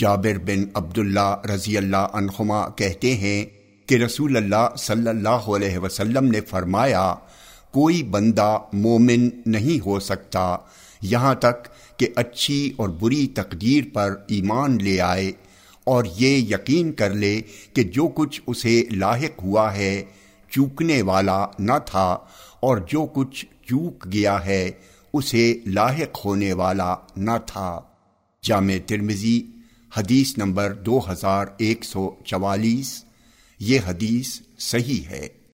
جابر بن عبداللہ رضی اللہ عنہما کہتے ہیں کہ رسول اللہ صلی اللہ علیہ وسلم نے فرمایا، کوئی بندہ مومن نہیں ہو سکتا، یہاں تک کہ اچھی اور بری تقدیر پر ایمان لے آئے اور یہ یقین کر لے کہ جو کچھ اسے لاحق ہوا ہے، چوکنے والا نہ تھا اور جو کچھ چوک گیا ہے، اسے لاحق ہونے والا نہ تھا۔ جامع ترمزی حدیث نمبر دو ہزار ایک سو چوالیس یہ حدیث صحیح ہے۔